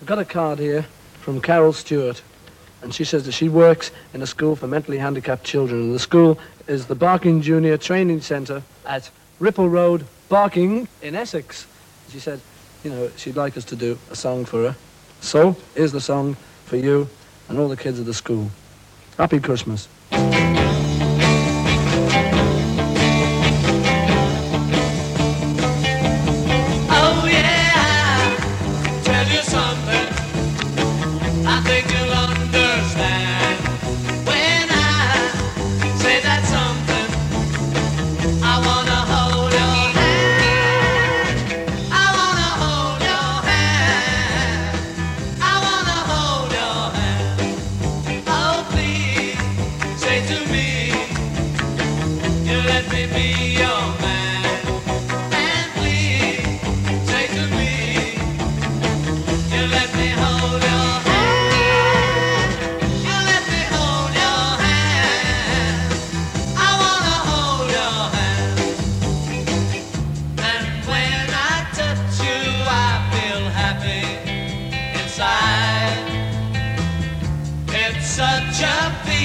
I've got a card here from Carol Stewart, and she says that she works in a school for mentally handicapped children, and the school is the Barking Junior Training Centre at Ripple Road, Barking, in Essex. She said, you know, she'd like us to do a song for her. So, here's the song for you and all the kids at the school. Happy Christmas. Happy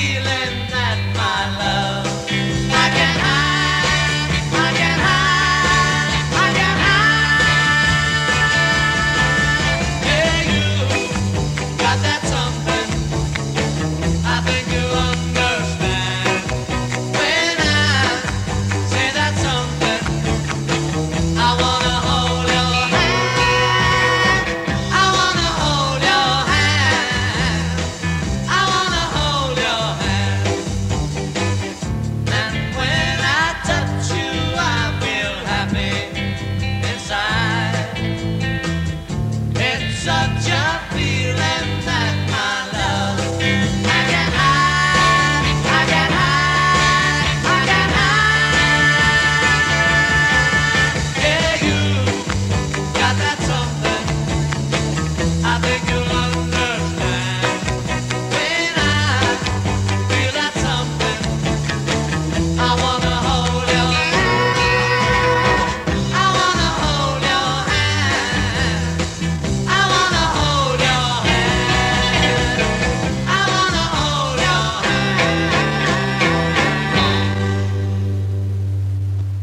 I think you.